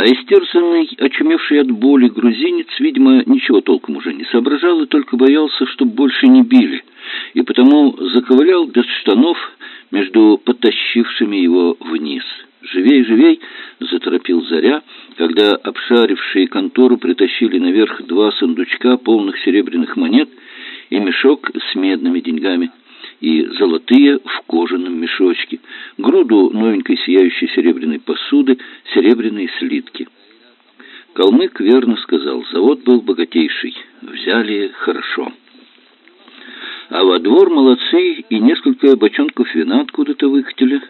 А истерзанный, очумевший от боли грузинец, видимо, ничего толком уже не соображал и только боялся, чтобы больше не били, и потому заковылял без штанов между потащившими его вниз. «Живей, живей!» — заторопил Заря, когда обшарившие контору притащили наверх два сундучка, полных серебряных монет, и мешок с медными деньгами, и золотые в кожаном мешочке, груду новенькой сияющей серебряной посуды, серебряные слитки. Калмык верно сказал, завод был богатейший, взяли хорошо. А во двор молодцы и несколько бочонков вина откуда-то выкатили.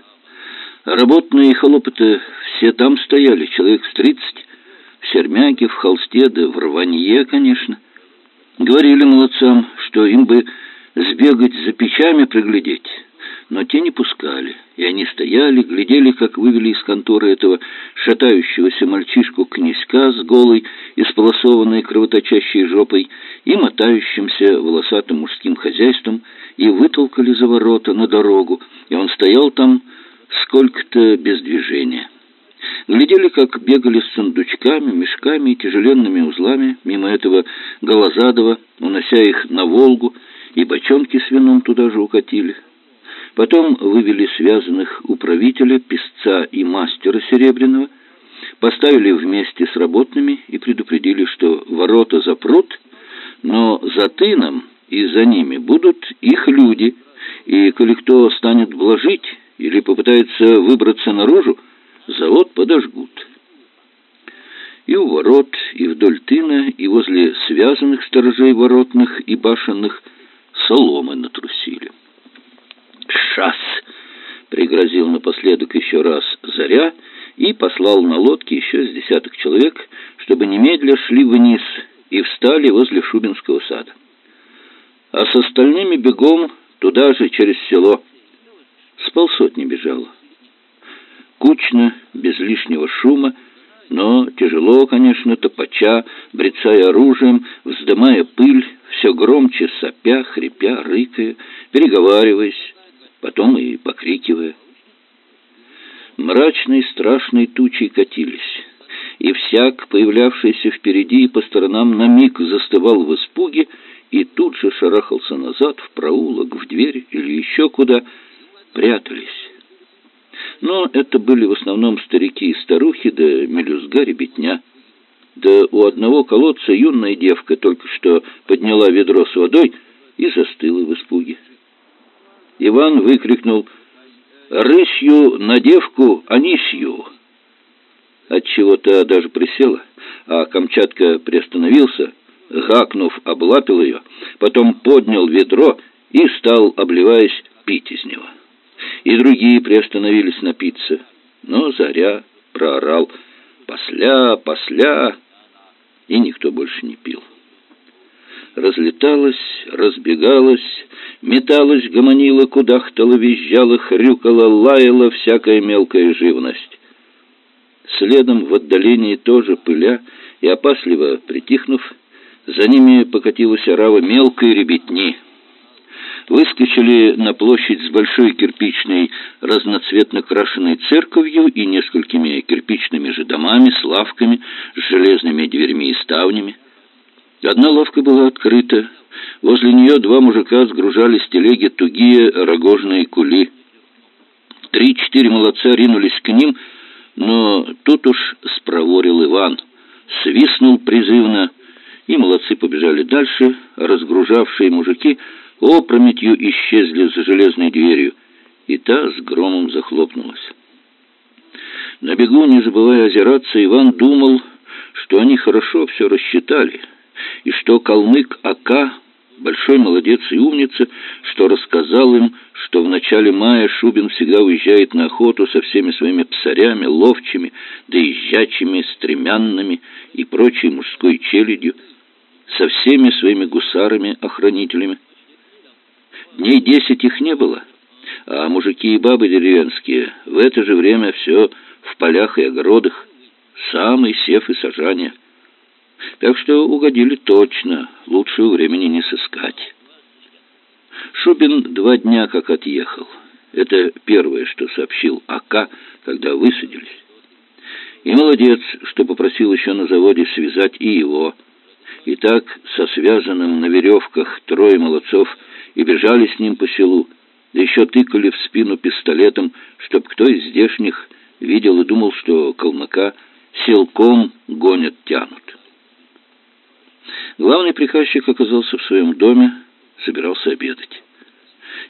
Работные холопы-то все там стояли, человек с тридцать, в сермяке, в холсте, да в рванье, конечно. Говорили молодцам, что им бы сбегать за печами приглядеть, но те не пускали, и они стояли, глядели, как вывели из конторы этого шатающегося мальчишку-князька с голой, исполосованной кровоточащей жопой и мотающимся волосатым мужским хозяйством, и вытолкали за ворота на дорогу, и он стоял там сколько-то без движения. Глядели, как бегали с сундучками, мешками и тяжеленными узлами мимо этого Голозадова, унося их на Волгу, и бочонки с вином туда же укатили. Потом вывели связанных управителя, песца и мастера Серебряного, поставили вместе с работными и предупредили, что ворота запрут, но за тыном и за ними будут их люди, и коли кто станет блажить или попытается выбраться наружу, завод подожгут. И у ворот, и вдоль тына, и возле связанных сторожей воротных и башенных соломы натрусили. «Шас!» — пригрозил напоследок еще раз Заря и послал на лодке еще с десяток человек, чтобы немедля шли вниз и встали возле Шубинского сада. А с остальными бегом туда же, через село. С полсотни бежало. Кучно, без лишнего шума, но тяжело, конечно, топача, брецая оружием, вздымая пыль, все громче сопя, хрипя, рыкая, переговариваясь, потом и покрикивая. Мрачные страшные тучи катились, и всяк, появлявшийся впереди и по сторонам, на миг застывал в испуге и тут же шарахался назад, в проулок, в дверь или еще куда, прятались. Но это были в основном старики и старухи, да мелюзга ребятня. Да у одного колодца юная девка только что подняла ведро с водой и застыла в испуге. Иван выкрикнул «Рысью на девку Анисью!» Отчего-то даже присела, а Камчатка приостановился, гакнув, облапил ее, потом поднял ведро и стал, обливаясь, пить из него. И другие приостановились напиться, но Заря проорал «Посля, посля!» И никто больше не пил. Разлеталась, разбегалась, металась, гомонила, кудахтала, визжала, хрюкала, лаяла всякая мелкая живность. Следом в отдалении тоже пыля и опасливо притихнув, за ними покатилась орава мелкой ребятни. Выскочили на площадь с большой кирпичной разноцветно крашенной церковью и несколькими кирпичными же домами с лавками, с железными дверьми и ставнями. Одна лавка была открыта. Возле нее два мужика сгружали с телеги тугие рогожные кули. Три-четыре молодца ринулись к ним, но тут уж спроворил Иван. Свистнул призывно, и молодцы побежали дальше, разгружавшие мужики опрометью исчезли за железной дверью, и та с громом захлопнулась. На бегу, не забывая озираться, Иван думал, что они хорошо все рассчитали, и что калмык Ака большой молодец и умница, что рассказал им, что в начале мая Шубин всегда уезжает на охоту со всеми своими псарями, ловчими, доезжачими, стремянными и прочей мужской челядью, со всеми своими гусарами-охранителями. Дней десять их не было, а мужики и бабы деревенские в это же время все в полях и огородах, самый сев и сажание. Так что угодили точно, лучшего времени не сыскать. Шубин два дня как отъехал. Это первое, что сообщил АК, когда высадились. И молодец, что попросил еще на заводе связать и его. И так, со связанным на веревках трое молодцов, и бежали с ним по селу, да еще тыкали в спину пистолетом, чтоб кто из здешних видел и думал, что калмыка силком гонят, тянут. Главный приказчик оказался в своем доме, собирался обедать.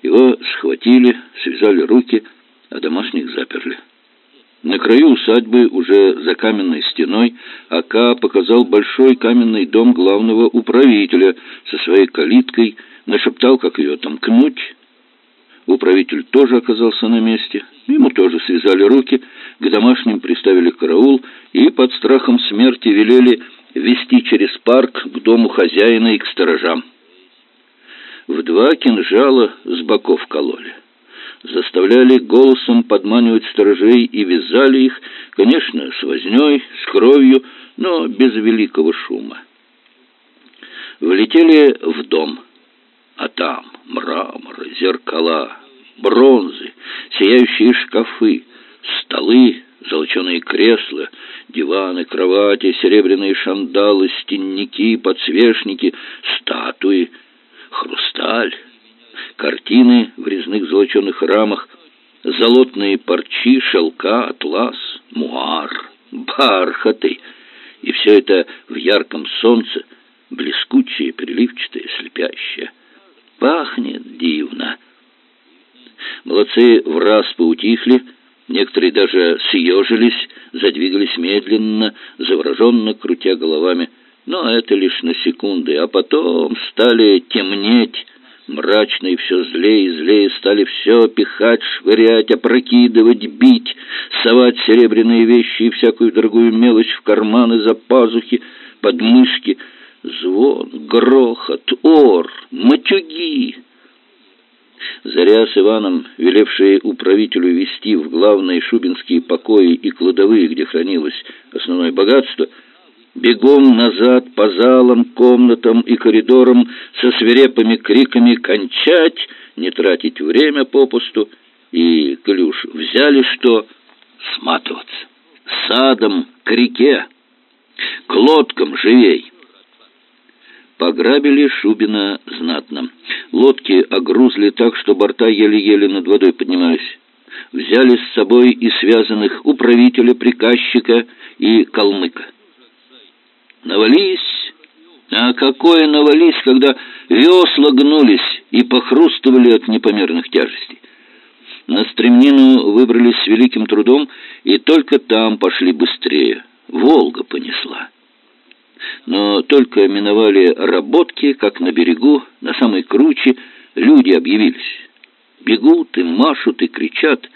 Его схватили, связали руки, а домашних заперли. На краю усадьбы, уже за каменной стеной, Ака показал большой каменный дом главного управителя со своей калиткой, нашептал, как ее отомкнуть. Управитель тоже оказался на месте. Ему тоже связали руки, к домашним приставили караул и под страхом смерти велели вести через парк к дому хозяина и к сторожам. В два кинжала с боков кололи заставляли голосом подманивать сторожей и вязали их, конечно, с вознёй, с кровью, но без великого шума. Влетели в дом, а там мрамор, зеркала, бронзы, сияющие шкафы, столы, золоченые кресла, диваны, кровати, серебряные шандалы, стенники, подсвечники, статуи, хрусталь, картины в резных золоченых рамах, золотные парчи, шелка, атлас, муар, бархаты. И все это в ярком солнце, блескучее, переливчатое, слепящее. Пахнет дивно. Молодцы в раз поутихли, некоторые даже съежились, задвигались медленно, завороженно крутя головами. Но это лишь на секунды, а потом стали темнеть, Мрачно и все злее и злее стали все пихать, швырять, опрокидывать, бить, совать серебряные вещи и всякую дорогую мелочь в карманы, за пазухи, подмышки. Звон, грохот, ор, матюги. Заря с Иваном, велевшие управителю вести в главные шубинские покои и кладовые, где хранилось основное богатство — бегом назад по залам, комнатам и коридорам со свирепыми криками «кончать!», не тратить время попусту, и, уж взяли что, сматываться. Садом к реке, к лодкам живей. Пограбили Шубина знатно. Лодки огрузли так, что борта еле-еле над водой поднимались. Взяли с собой и связанных управителя, приказчика и калмыка. Навались. А какое навались, когда весла гнулись и похрустывали от непомерных тяжестей. На стремнину выбрались с великим трудом, и только там пошли быстрее. Волга понесла. Но только миновали работки, как на берегу, на самой круче, люди объявились. Бегут и машут и кричат,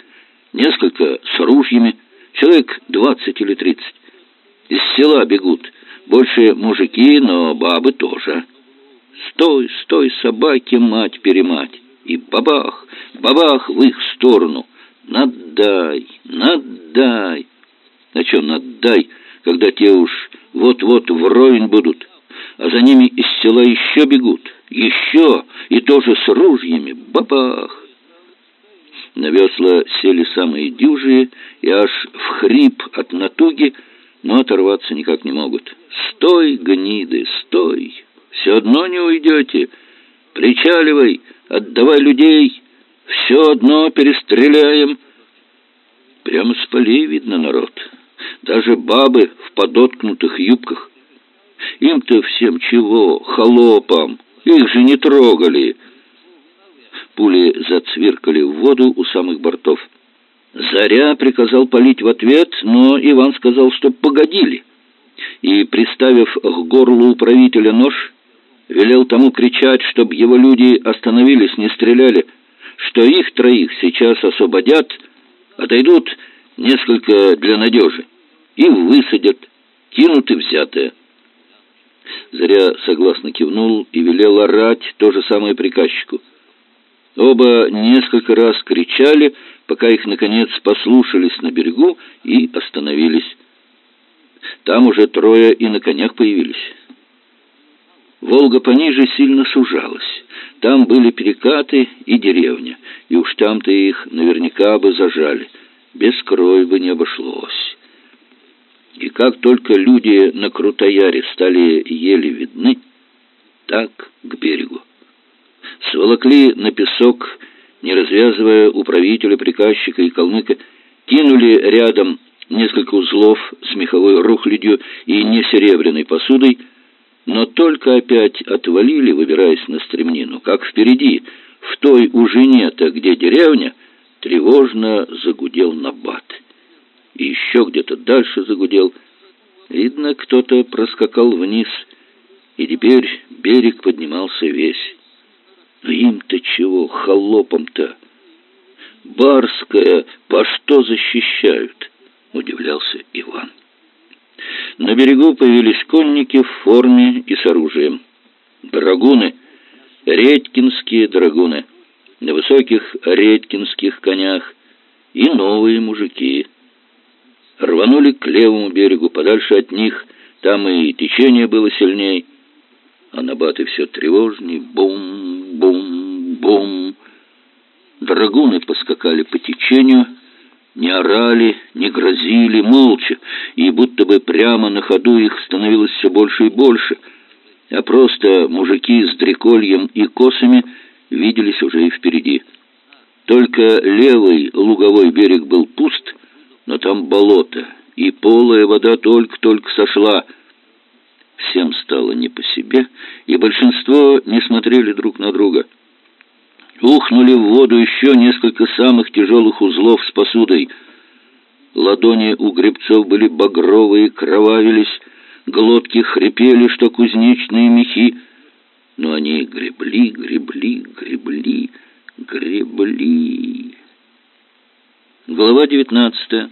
несколько с ружьями, человек двадцать или тридцать. Из села бегут, больше мужики, но бабы тоже. Стой, стой, собаки, мать-перемать. И бабах, бабах в их сторону. Надай, надай. А что надай, когда те уж вот-вот вровень будут, а за ними из села еще бегут, еще, и тоже с ружьями, бабах. На весла сели самые дюжие, и аж в хрип от натуги, но оторваться никак не могут. «Стой, гниды, стой! Все одно не уйдете! Причаливай, отдавай людей! Все одно перестреляем!» Прямо с полей видно народ. Даже бабы в подоткнутых юбках. Им-то всем чего, холопам, их же не трогали. Пули зацвиркали в воду у самых бортов. Заря приказал полить в ответ, но Иван сказал, что погодили. И, приставив к горлу управителя нож, велел тому кричать, чтобы его люди остановились, не стреляли, что их троих сейчас освободят, отойдут несколько для надежи и высадят, кинут и взятое. Заря согласно кивнул и велел орать то же самое приказчику. Оба несколько раз кричали, пока их, наконец, послушались на берегу и остановились. Там уже трое и на конях появились. Волга пониже сильно сужалась. Там были перекаты и деревня, и уж там-то их наверняка бы зажали. Без крови бы не обошлось. И как только люди на Крутояре стали еле видны, так к берегу. Сволокли на песок, не развязывая управителя, приказчика и калмыка, кинули рядом несколько узлов с меховой рухлядью и несеребряной посудой, но только опять отвалили, выбираясь на стремнину, как впереди, в той уже нет, где деревня, тревожно загудел набат. И еще где-то дальше загудел. Видно, кто-то проскакал вниз, и теперь берег поднимался весь. Но им-то чего, холопам-то? Барская, по что защищают? Удивлялся Иван. На берегу появились конники в форме и с оружием. Драгуны, редькинские драгуны, на высоких редькинских конях и новые мужики. Рванули к левому берегу, подальше от них, там и течение было сильней, а набаты все тревожней, бум-бум-бум. Драгуны поскакали по течению, не орали, не грозили, молча, и будто бы прямо на ходу их становилось все больше и больше, а просто мужики с дрекольем и косами виделись уже и впереди. Только левый луговой берег был пуст, но там болото, и полая вода только-только сошла. Всем стало не по себе, и большинство не смотрели друг на друга — Ухнули в воду еще несколько самых тяжелых узлов с посудой. Ладони у гребцов были багровые, кровавились, глотки хрипели, что кузнечные мехи. Но они гребли, гребли, гребли, гребли. Глава девятнадцатая.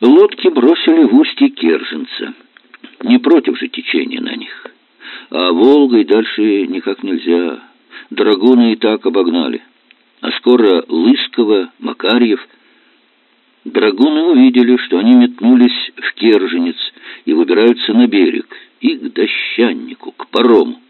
Лодки бросили в устье Керженца. Не против же течения на них. А Волгой дальше никак нельзя. Драгуны и так обогнали. А скоро Лысково, Макарьев. Драгуны увидели, что они метнулись в Керженец и выбираются на берег, и к дощаннику, к парому.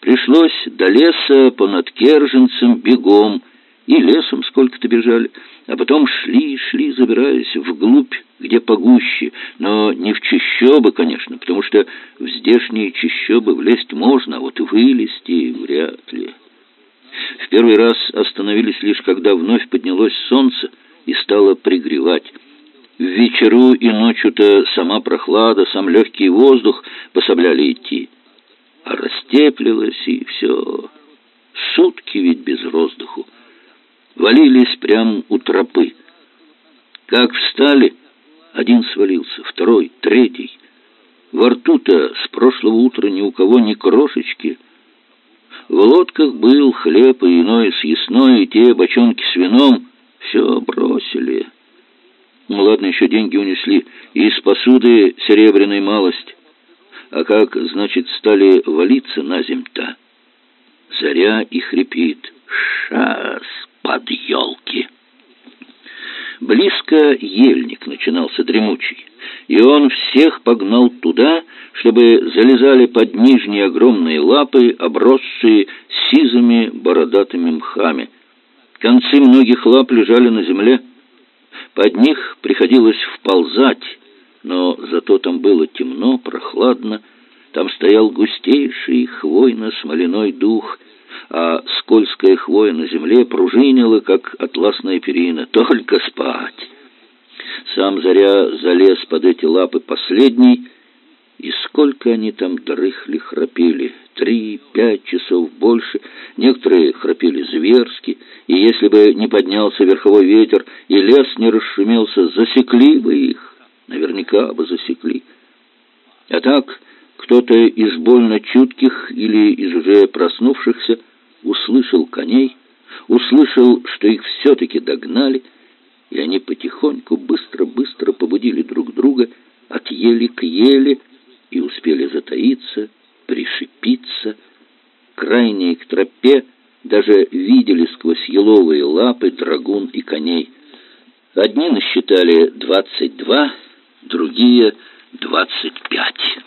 Пришлось до леса понад Керженцем бегом, и лесом сколько-то бежали, а потом шли, шли, забираясь вглубь, где погуще, но не в чащобы, конечно, потому что в здешние чащобы влезть можно, а вот вылезти вряд ли. В первый раз остановились лишь, когда вновь поднялось солнце и стало пригревать. В вечеру и ночью-то сама прохлада, сам легкий воздух пособляли идти. А растеплилось, и все. Сутки ведь без воздуху валились прямо у тропы. Как встали, один свалился, второй, третий. Во рту-то с прошлого утра ни у кого ни крошечки. В лодках был хлеб и иное съестное, и те бочонки с вином все бросили. Ну ладно, еще деньги унесли, из посуды серебряной малость. А как, значит, стали валиться на земь-то? Заря и хрипит. Шас! Под елки. Близко ельник начинался дремучий, и он всех погнал туда, чтобы залезали под нижние огромные лапы, обросшие сизыми бородатыми мхами. Концы многих лап лежали на земле. Под них приходилось вползать, но зато там было темно, прохладно. Там стоял густейший хвойно-смоляной дух — а скользкая хвоя на земле пружинила, как атласная перина. Только спать! Сам Заря залез под эти лапы последний, и сколько они там дрыхли, храпели. Три, пять часов больше. Некоторые храпели зверски, и если бы не поднялся верховой ветер и лес не расшумелся, засекли бы их. Наверняка бы засекли. А так кто-то из больно чутких или из уже проснувшихся услышал коней, услышал, что их все-таки догнали, и они потихоньку, быстро-быстро побудили друг друга от ели к еле и успели затаиться, пришипиться. Крайние к тропе даже видели сквозь еловые лапы драгун и коней. Одни насчитали двадцать два, другие — двадцать пять.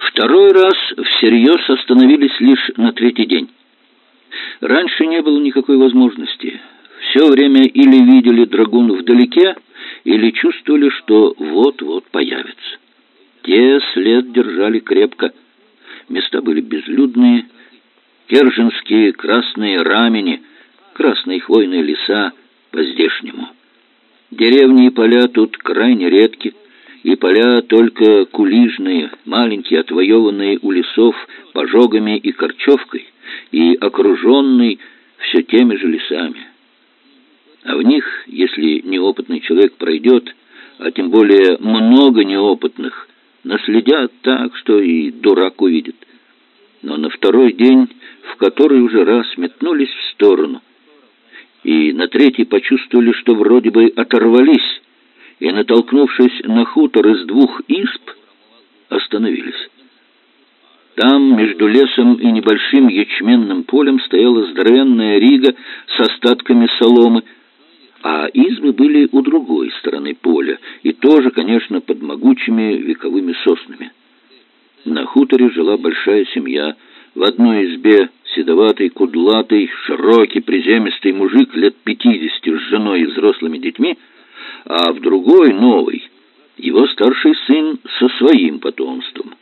Второй раз всерьез остановились лишь на третий день. Раньше не было никакой возможности. Все время или видели драгун вдалеке, или чувствовали, что вот-вот появится. Те след держали крепко. Места были безлюдные, керженские красные рамени, красные хвойные леса по-здешнему. Деревни и поля тут крайне редки, и поля только кулижные, маленькие, отвоеванные у лесов пожогами и корчевкой, и окруженный все теми же лесами. А в них, если неопытный человек пройдет, а тем более много неопытных, наследят так, что и дурак увидит. Но на второй день, в который уже раз метнулись в сторону, и на третий почувствовали, что вроде бы оторвались, и, натолкнувшись на хутор из двух исп, остановились. Там, между лесом и небольшим ячменным полем, стояла здоровенная рига с остатками соломы, а избы были у другой стороны поля, и тоже, конечно, под могучими вековыми соснами. На хуторе жила большая семья. В одной избе седоватый, кудлатый, широкий, приземистый мужик лет пятидесяти с женой и взрослыми детьми, а в другой, новый, его старший сын со своим потомством.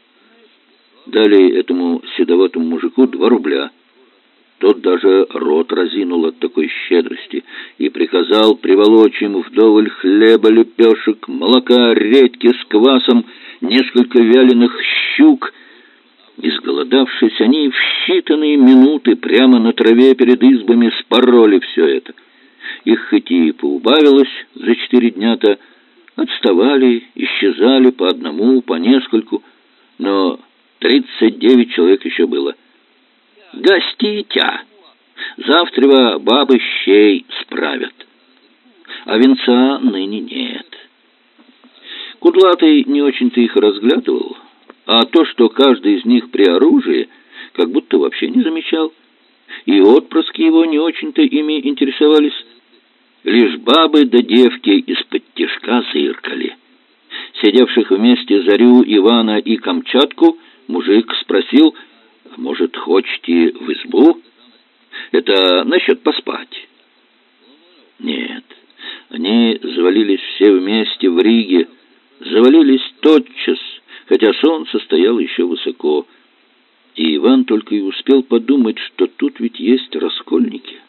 Дали этому седоватому мужику два рубля – тот даже рот разинул от такой щедрости и приказал приволочь ему вдоволь хлеба, лепешек, молока, редьки с квасом, несколько вяленых щук. Изголодавшись, они в считанные минуты прямо на траве перед избами спороли все это. Их хоть и поубавилось за четыре дня-то, отставали, исчезали по одному, по нескольку, но тридцать девять человек еще было — Гостите! Завтра бабы щей справят. А венца ныне нет. Кудлатый не очень-то их разглядывал, а то, что каждый из них при оружии, как будто вообще не замечал. И отпрыски его не очень-то ими интересовались. Лишь бабы да девки из-под тишка зыркали. Сидевших вместе Зарю, Ивана и Камчатку мужик спросил, может, хочете в избу? Это насчет поспать. Нет, они завалились все вместе в Риге, завалились тотчас, хотя солнце стояло еще высоко. И Иван только и успел подумать, что тут ведь есть раскольники.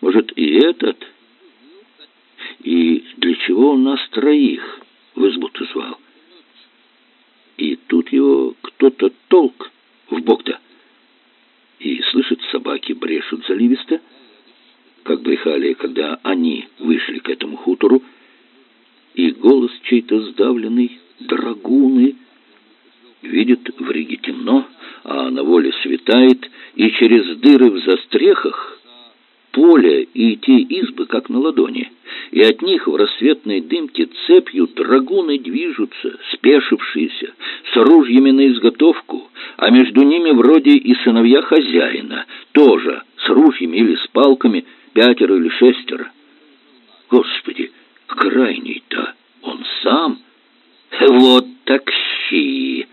Может, и этот? И для чего он нас троих в избу-то звал? И тут его кто-то толк в бок-то. И слышит, собаки брешут заливисто, как брехали, когда они вышли к этому хутору, и голос чей-то сдавленный, драгуны, видит в Риге темно, а на воле светает, и через дыры в застрехах поле и те избы, как на ладони, и от них в рассветной дымке цепью драгуны движутся, спешившиеся, с ружьями на изготовку, а между ними вроде и сыновья хозяина, тоже с ружьями или с палками, пятеро или шестеро. Господи, крайний-то он сам? Вот так щи!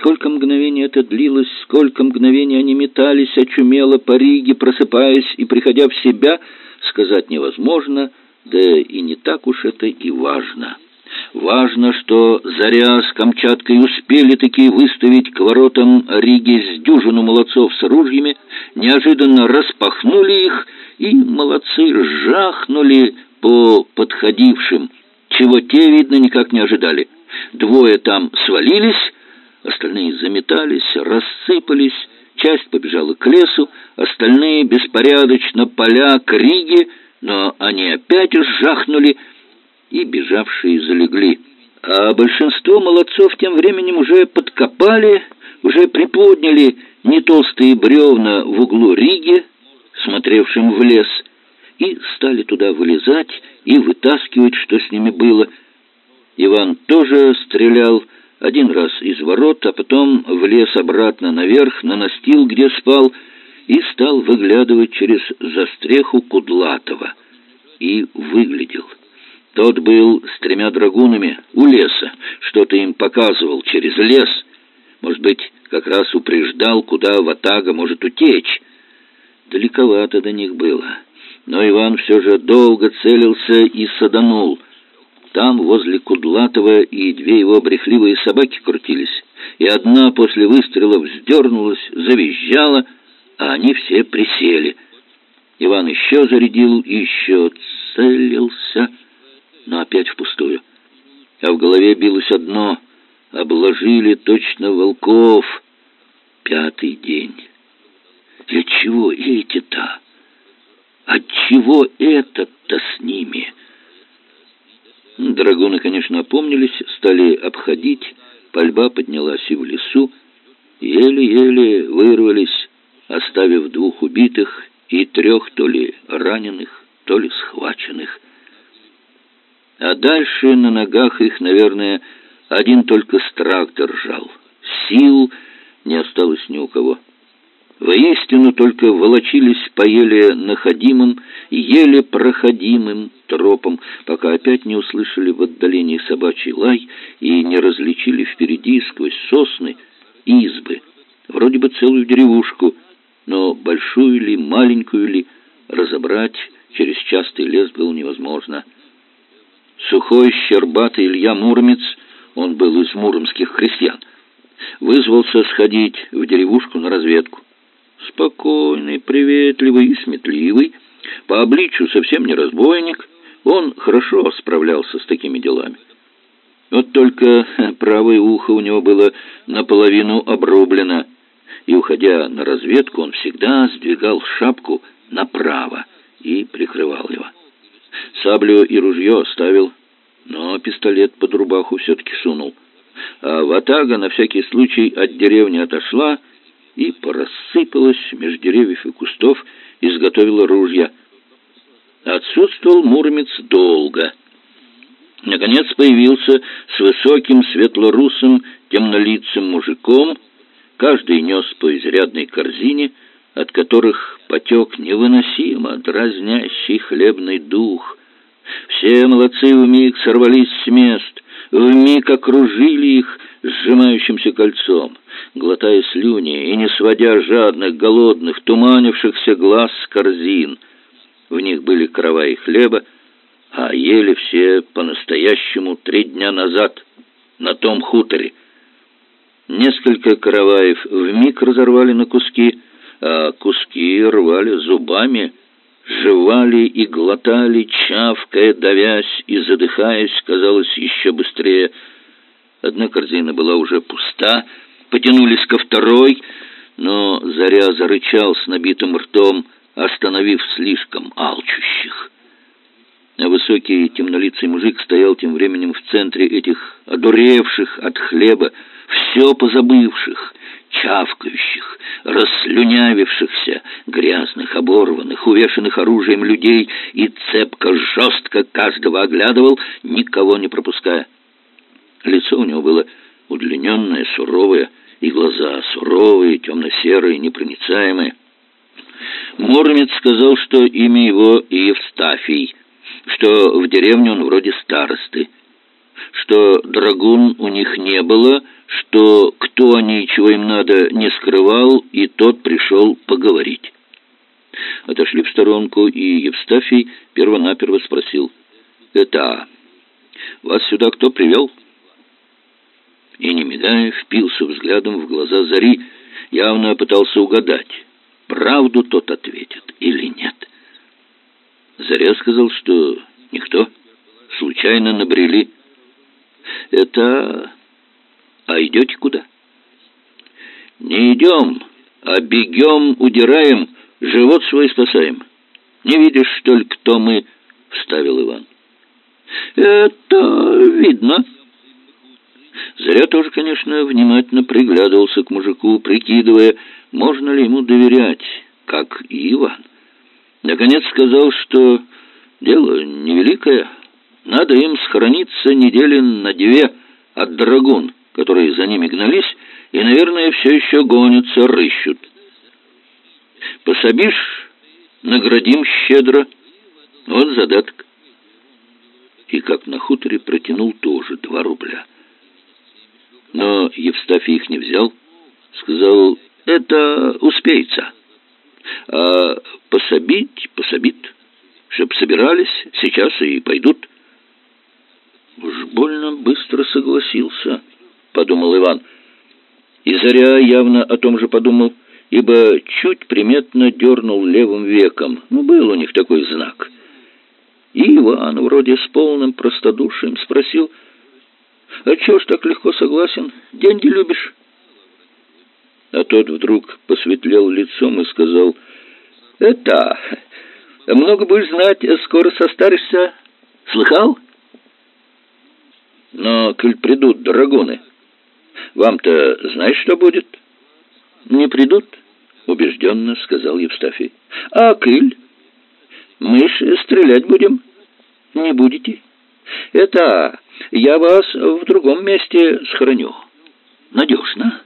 Сколько мгновений это длилось, сколько мгновений они метались, очумело по Риге, просыпаясь и приходя в себя, сказать невозможно, да и не так уж это и важно. Важно, что Заря с Камчаткой успели таки выставить к воротам Риги с дюжину молодцов с ружьями, неожиданно распахнули их и молодцы жахнули по подходившим, чего те, видно, никак не ожидали. Двое там свалились, остальные заметались, рассыпались, часть побежала к лесу, остальные беспорядочно поля к Риге, но они опять жахнули, и бежавшие залегли. А большинство молодцов тем временем уже подкопали, уже приподняли не толстые бревна в углу Риги, смотревшим в лес, и стали туда вылезать и вытаскивать, что с ними было. Иван тоже стрелял один раз из ворот, а потом влез обратно наверх, на настил, где спал, и стал выглядывать через застреху Кудлатова. И выглядел. Тот был с тремя драгунами у леса, что-то им показывал через лес. Может быть, как раз упреждал, куда ватага может утечь. Далековато до них было. Но Иван все же долго целился и саданул. Там, возле Кудлатова, и две его брехливые собаки крутились, и одна после выстрела вздернулась, завизжала, а они все присели. Иван еще зарядил, еще целился, но опять впустую. А в голове билось одно — обложили точно волков. Пятый день. Для чего эти-то? Отчего этот-то с ними? Драгуны, конечно, опомнились, стали обходить. Пальба поднялась и в лесу. Еле-еле вырвались, оставив двух убитых и трех то ли раненых, то ли схваченных. А дальше на ногах их, наверное, один только страх держал. Сил не осталось ни у кого. Воистину только волочились по еле находимым, еле проходимым тропам, пока опять не услышали в отдалении собачий лай и не различили впереди сквозь сосны избы, вроде бы целую деревушку, но большую ли, маленькую ли, разобрать через частый лес было невозможно. Сухой, щербатый Илья Муромец, он был из муромских крестьян, вызвался сходить в деревушку на разведку. Спокойный, приветливый и сметливый, по обличию совсем не разбойник, он хорошо справлялся с такими делами. Вот только правое ухо у него было наполовину обрублено, и, уходя на разведку, он всегда сдвигал шапку направо и прикрывал его. Саблю и ружье оставил, но пистолет под рубаху все-таки сунул. А Ватага на всякий случай от деревни отошла и порассыпалась между деревьев и кустов, изготовила ружья. Отсутствовал Муромец долго. Наконец появился с высоким светлорусым темнолицым мужиком, каждый нес по изрядной корзине, от которых потек невыносимо дразнящий хлебный дух. Все молодцы вмиг сорвались с мест, вмиг окружили их сжимающимся кольцом, глотая слюни и не сводя жадных, голодных, туманившихся глаз с корзин. В них были караваи хлеба, а ели все по-настоящему три дня назад на том хуторе. Несколько караваев вмиг разорвали на куски, а куски рвали зубами, жевали и глотали, чавкая, давясь и задыхаясь, казалось, еще быстрее. Одна корзина была уже пуста, потянулись ко второй, но Заря зарычал с набитым ртом, остановив слишком алчущих. А высокий темнолицый мужик стоял тем временем в центре этих одуревших от хлеба, все позабывших, чавкающих, расслюнявившихся, грязных, оборванных, увешанных оружием людей и цепко, жестко каждого оглядывал, никого не пропуская. Лицо у него было удлиненное, суровое, и глаза суровые, темно-серые, непроницаемые. Муромец сказал, что имя его Евстафий, что в деревне он вроде старосты, что драгун у них не было, что кто они и чего им надо не скрывал, и тот пришел поговорить. Отошли в сторонку, и Евстафий первонаперво спросил, «Это вас сюда кто привел?» И, не мигая, впился взглядом в глаза Зари, явно пытался угадать, правду тот ответит или нет. Заря сказал, что никто, случайно набрели. Это... А идете куда? Не идем, а бегем, удираем, живот свой спасаем. Не видишь, что ли, кто мы? Вставил Иван. Это видно. Заря тоже, конечно, внимательно приглядывался к мужику, прикидывая, можно ли ему доверять, как Иван. Наконец сказал, что дело невеликое, надо им схорониться недели на две от драгун, которые за ними гнались, и, наверное, все еще гонятся, рыщут. Пособишь, наградим щедро. Вот задаток. И как на хуторе протянул тоже два рубля. Но Евстафий их не взял. Сказал, это успеется. А пособить пособит. чтоб собирались, сейчас и пойдут». «Уж больно быстро согласился», — подумал Иван. И Заря явно о том же подумал, ибо чуть приметно дернул левым веком. Ну, был у них такой знак. И Иван вроде с полным простодушием спросил, «А чего ж так легко согласен? Деньги любишь?» А тот вдруг посветлел лицом и сказал, «Это, много будешь знать, скоро состаришься. Слыхал?» «Но, коль придут драгоны, вам-то знаешь, что будет?» «Не придут?» — убежденно сказал Евстафий. «А кыль? Мы стрелять будем. Не будете? Это я вас в другом месте схороню. Надежно»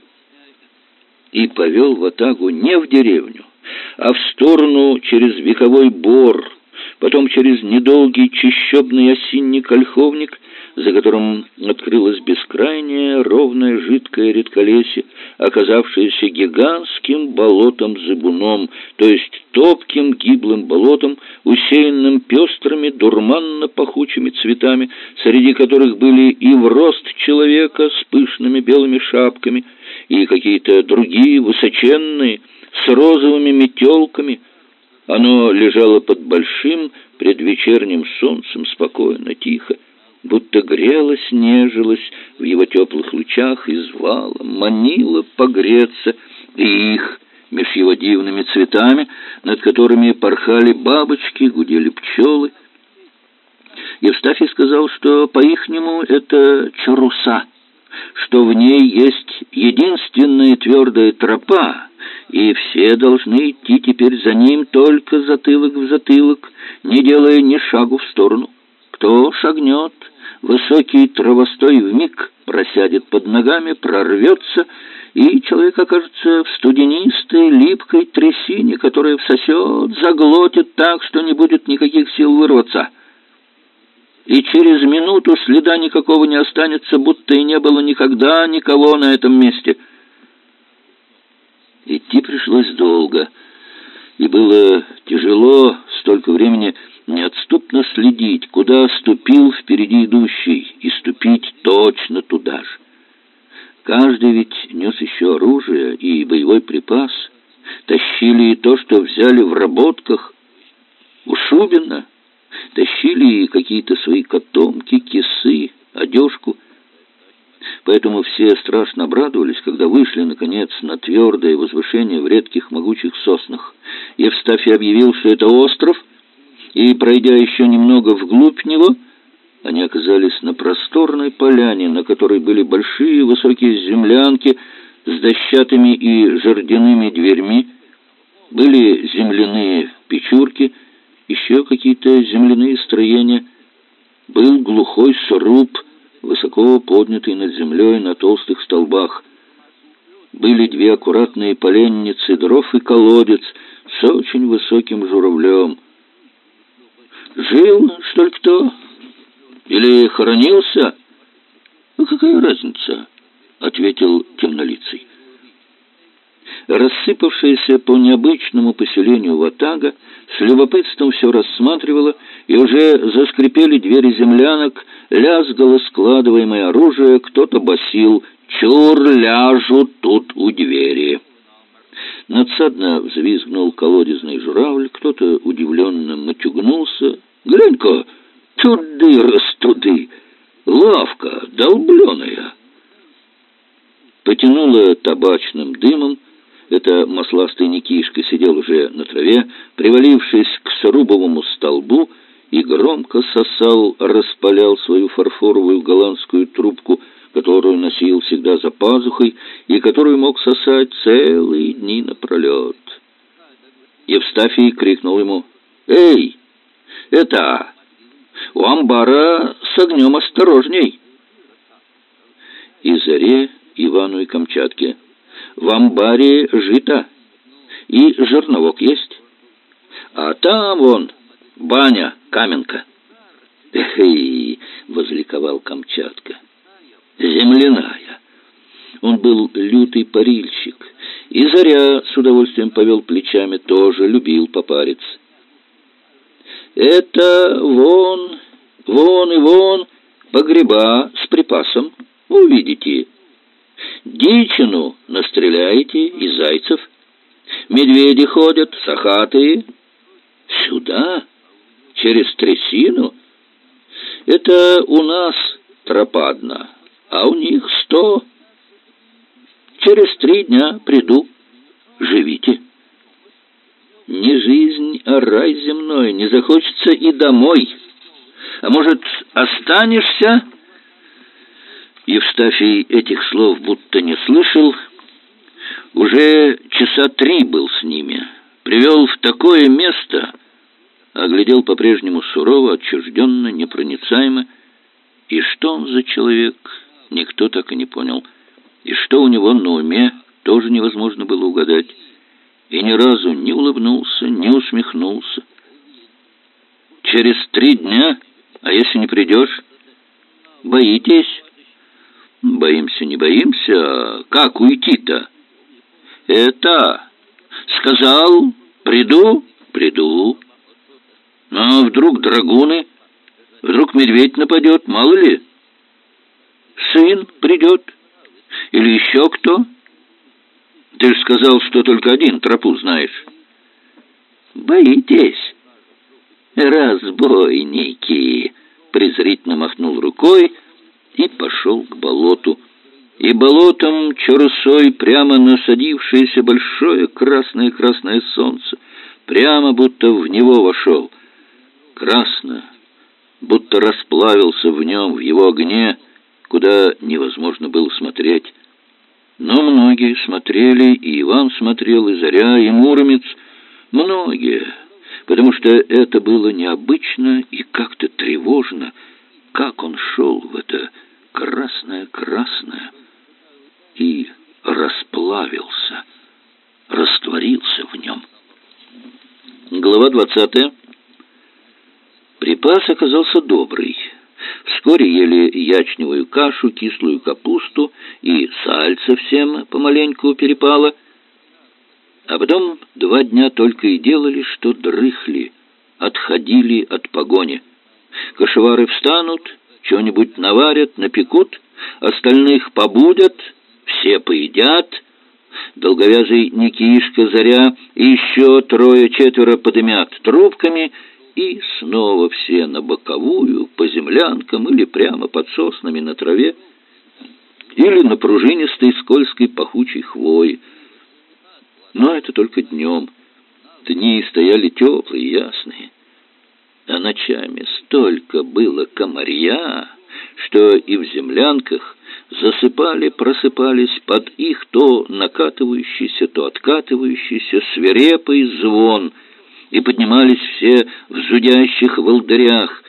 и повел в Атагу не в деревню, а в сторону через вековой бор, потом через недолгий чищебный осенний кольховник, за которым открылось бескрайнее ровное жидкое редколесье, оказавшееся гигантским болотом-зыбуном, то есть топким гиблым болотом, усеянным пестрыми дурманно-пахучими цветами, среди которых были и в рост человека с пышными белыми шапками, и какие-то другие высоченные, с розовыми метелками. Оно лежало под большим предвечерним солнцем, спокойно, тихо, будто грелось, нежилось в его теплых лучах и звало, манило погреться и их меж его дивными цветами, над которыми порхали бабочки, гудели пчелы. Евстафий сказал, что по-ихнему это чаруса — что в ней есть единственная твердая тропа, и все должны идти теперь за ним только затылок в затылок, не делая ни шагу в сторону. Кто шагнет, высокий травостой вмиг просядет под ногами, прорвется, и человек окажется в студенистой, липкой трясине, которая всосет, заглотит так, что не будет никаких сил вырваться» и через минуту следа никакого не останется, будто и не было никогда никого на этом месте. Идти пришлось долго, и было тяжело столько времени неотступно следить, куда ступил впереди идущий, и ступить точно туда же. Каждый ведь нес еще оружие и боевой припас, тащили и то, что взяли в работках. У Шубина тащили какие-то свои котомки, кисы, одежку. Поэтому все страшно обрадовались, когда вышли, наконец, на твердое возвышение в редких могучих соснах. Евстафий объявил, что это остров, и, пройдя еще немного вглубь него, они оказались на просторной поляне, на которой были большие высокие землянки с дощатыми и жердяными дверьми, были земляные печурки — еще какие-то земляные строения. Был глухой сруб, высоко поднятый над землей на толстых столбах. Были две аккуратные поленницы, дров и колодец с очень высоким журавлем. Жил, что ли, кто? Или хоронился? Ну, какая разница? — ответил темнолицый. Рассыпавшаяся по необычному поселению Ватага с любопытством все рассматривала, и уже заскрипели двери землянок, лязгало складываемое оружие, кто-то басил «Чур ляжу тут у двери». Надсадно взвизгнул колодезный журавль, кто-то удивленно матюгнулся. «Глянь-ка, туды-растуды, лавка долбленая!» Потянуло табачным дымом, это масластый Никишка сидел уже на траве, привалившись к срубовому столбу, и громко сосал, распалял свою фарфоровую голландскую трубку, которую носил всегда за пазухой и которую мог сосать целые дни напролет. Евстафий крикнул ему «Эй, это, у амбара с огнем осторожней!» И заре Ивану и Камчатке в амбаре жито и жерновок есть. А там вон баня, каменка. Эй, возликовал Камчатка. Земляная. Он был лютый парильщик. И Заря с удовольствием повел плечами, тоже любил попариться. Это вон, вон и вон погреба с припасом. Увидите. Дичину настреляете и зайцев. Медведи ходят, сахатые. Сюда, через трясину. Это у нас тропа одна, а у них сто. Через три дня приду. Живите. Не жизнь, а рай земной. Не захочется и домой. А может, останешься? Евстафий этих слов будто не слышал. Уже часа три был с ними. Привел в такое место, оглядел по-прежнему сурово, отчужденно, непроницаемо. И что он за человек, никто так и не понял. И что у него на уме, тоже невозможно было угадать. И ни разу не улыбнулся, не усмехнулся. «Через три дня, а если не придешь?» «Боитесь?» «Боимся, не боимся, как уйти-то?» «Это...» «Сказал, приду, приду». «А вдруг драгуны? Вдруг медведь нападет, мало ли?» «Сын придет». Или еще кто? Ты же сказал, что только один тропу знаешь. Боитесь? Разбойники! Презрительно махнул рукой и пошел к болоту. И болотом черусой прямо насадившееся большое красное-красное солнце, прямо будто в него вошел. Красно, будто расплавился в нем, в его огне, куда невозможно было смотреть. Но многие смотрели, и Иван смотрел, и Заря, и Муромец, многие, потому что это было необычно и как-то тревожно, как он шел в это красное-красное и расплавился, растворился в нем. Глава двадцатая. Припас оказался добрый. Вскоре ели ячневую кашу, кислую капусту, и сальца всем помаленьку перепало. А потом два дня только и делали, что дрыхли, отходили от погони. Кошевары встанут, что-нибудь наварят, напекут, остальных побудят, все поедят. Долговязый Никишка, Заря еще трое-четверо подымят трубками — и снова все на боковую, по землянкам или прямо под соснами на траве, или на пружинистой скользкой пахучей хвои. Но это только днем. Дни стояли теплые, ясные. А ночами столько было комарья, что и в землянках засыпали, просыпались под их то накатывающийся, то откатывающийся свирепый звон — и поднимались все в зудящих волдырях.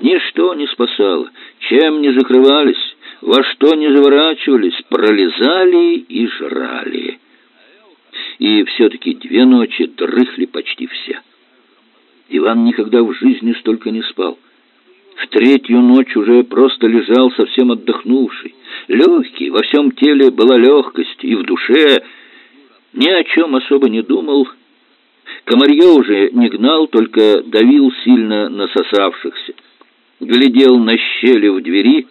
Ничто не спасало, чем не закрывались, во что не заворачивались, пролезали и жрали. И все-таки две ночи дрыхли почти все. Иван никогда в жизни столько не спал. В третью ночь уже просто лежал совсем отдохнувший. Легкий, во всем теле была легкость, и в душе ни о чем особо не думал, Комарье уже не гнал, только давил сильно насосавшихся. Глядел на щели в двери,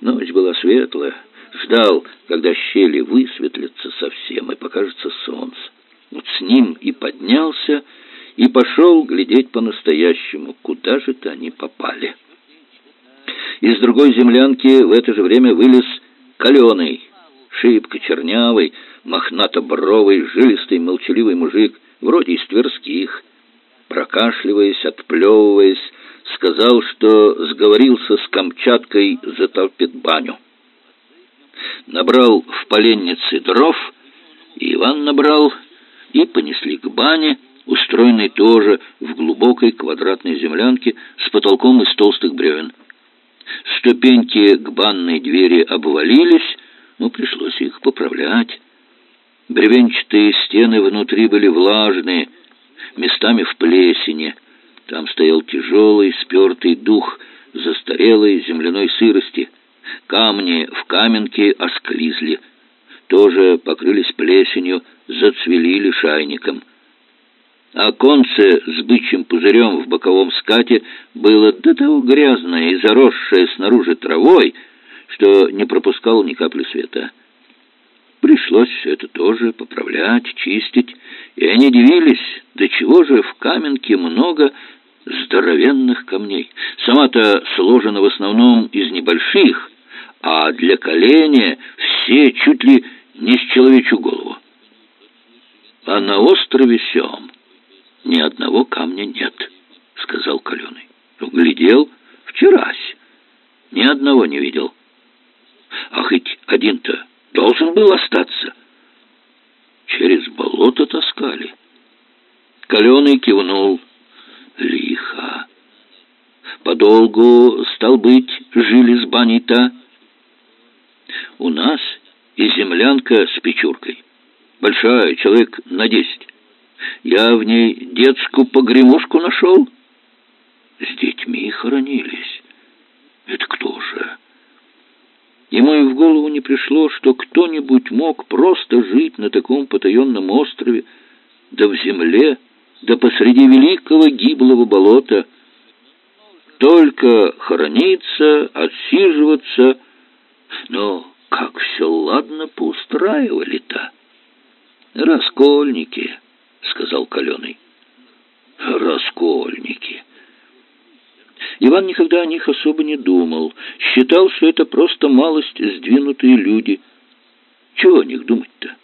ночь была светлая, ждал, когда щели высветлятся совсем и покажется солнце. Вот с ним и поднялся, и пошел глядеть по-настоящему, куда же-то они попали. Из другой землянки в это же время вылез каленый, шибко чернявый, мохнато-бровый, жилистый, молчаливый мужик — вроде из Тверских, прокашливаясь, отплевываясь, сказал, что сговорился с Камчаткой затопит баню. Набрал в поленнице дров, и Иван набрал, и понесли к бане, устроенной тоже в глубокой квадратной землянке с потолком из толстых бревен. Ступеньки к банной двери обвалились, но пришлось их поправлять. Бревенчатые стены внутри были влажные, местами в плесени. Там стоял тяжелый, спертый дух застарелой земляной сырости. Камни в каменке осклизли, тоже покрылись плесенью, зацвели лишайником. Оконце с бычьим пузырем в боковом скате было до того грязное и заросшее снаружи травой, что не пропускал ни капли света. Пришлось все это тоже поправлять, чистить, и они дивились, до чего же в каменке много здоровенных камней. Сама-то сложена в основном из небольших, а для коленя все чуть ли не с человечью голову. А на острове Сем ни одного камня нет, сказал Каленый. Глядел вчерась, ни одного не видел. А хоть один-то должен был остаться. Через болото таскали. Каленый кивнул. Лихо. Подолгу, стал быть, жили с баней-то. У нас и землянка с печуркой. Большая, человек на десять. Я в ней детскую погремушку нашел. С детьми хоронились. Это кто же? Ему и в голову не пришло, что кто-нибудь мог просто жить на таком потаенном острове, да в земле, да посреди великого гиблого болота. Только хорониться, отсиживаться, но как все ладно поустраивали-то. «Раскольники», — сказал Каленый. «Раскольники». Иван никогда о них особо не думал. Считал, что это просто малость сдвинутые люди. Чего о них думать-то?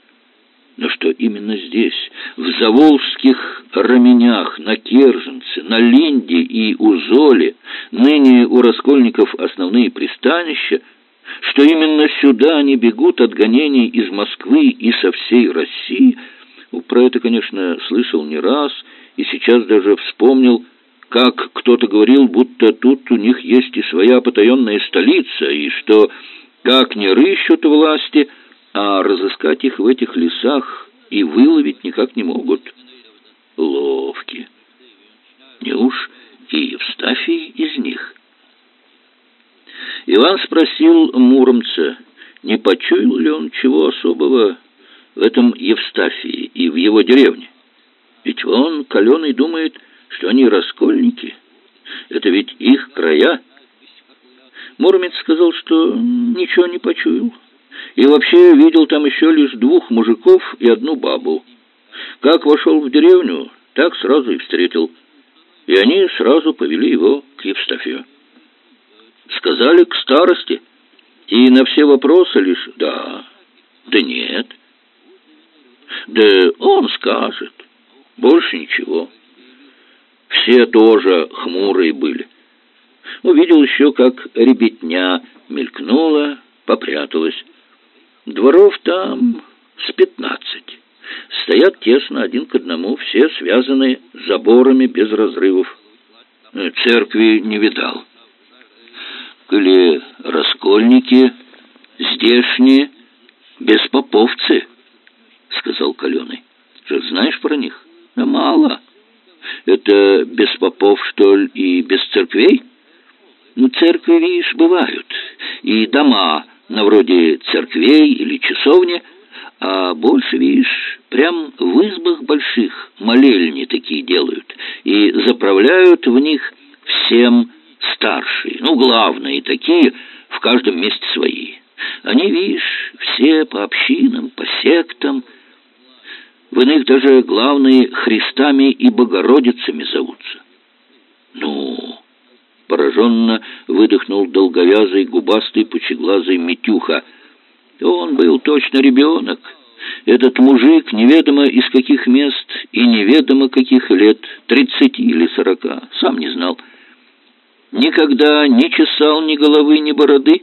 Но что именно здесь, в заволжских раменях, на Керженце, на Линде и Узоле, ныне у раскольников основные пристанища, что именно сюда они бегут от гонений из Москвы и со всей России, про это, конечно, слышал не раз, и сейчас даже вспомнил, как кто-то говорил, будто тут у них есть и своя потаенная столица, и что, как не рыщут власти, а разыскать их в этих лесах и выловить никак не могут. Ловки. Не уж и Евстафий из них. Иван спросил Муромца, не почуял ли он чего особого в этом Евстафии и в его деревне. Ведь он, Каленый, думает, что они раскольники. Это ведь их края. Муромец сказал, что ничего не почуял. И вообще видел там еще лишь двух мужиков и одну бабу. Как вошел в деревню, так сразу и встретил. И они сразу повели его к Евстафию. Сказали к старости. И на все вопросы лишь «да», «да нет». «Да он скажет». Больше ничего. Все тоже хмурые были. Увидел еще, как ребятня мелькнула, попряталась. Дворов там с пятнадцать. Стоят тесно один к одному, все связаны заборами без разрывов. Церкви не видал. Или раскольники, здешние, беспоповцы, сказал Каленый. Что знаешь про них? Да мало. Это без попов, что ли, и без церквей? Ну, церкви, видишь, бывают. И дома на вроде церквей или часовни, а больше, видишь, прям в избах больших молельни такие делают. И заправляют в них всем старшие, ну, главные такие, в каждом месте свои. Они, видишь, все по общинам, по сектам, в иных даже главные Христами и Богородицами зовутся. Ну, пораженно выдохнул долговязый, губастый, пучеглазый Митюха. Он был точно ребенок. Этот мужик неведомо из каких мест и неведомо каких лет, тридцати или сорока, сам не знал. Никогда не чесал ни головы, ни бороды,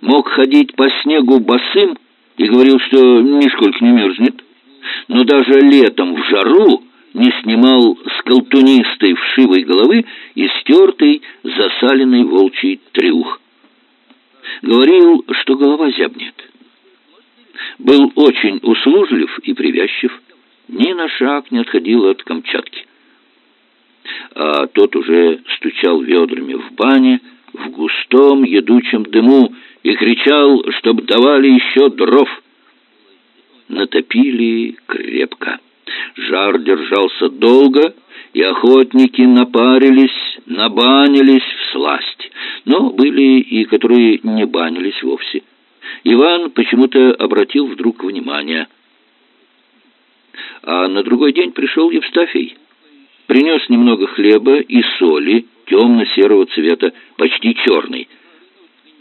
мог ходить по снегу босым и говорил, что нисколько не мерзнет но даже летом в жару не снимал с колтунистой вшивой головы и стертый засаленный волчий трюх. Говорил, что голова зябнет. Был очень услужлив и привязчив, ни на шаг не отходил от Камчатки. А тот уже стучал ведрами в бане, в густом едучем дыму и кричал, чтоб давали еще дров натопили крепко. Жар держался долго, и охотники напарились, набанились в сласть. Но были и которые не банились вовсе. Иван почему-то обратил вдруг внимание. А на другой день пришел Евстафий. Принес немного хлеба и соли, темно-серого цвета, почти черный.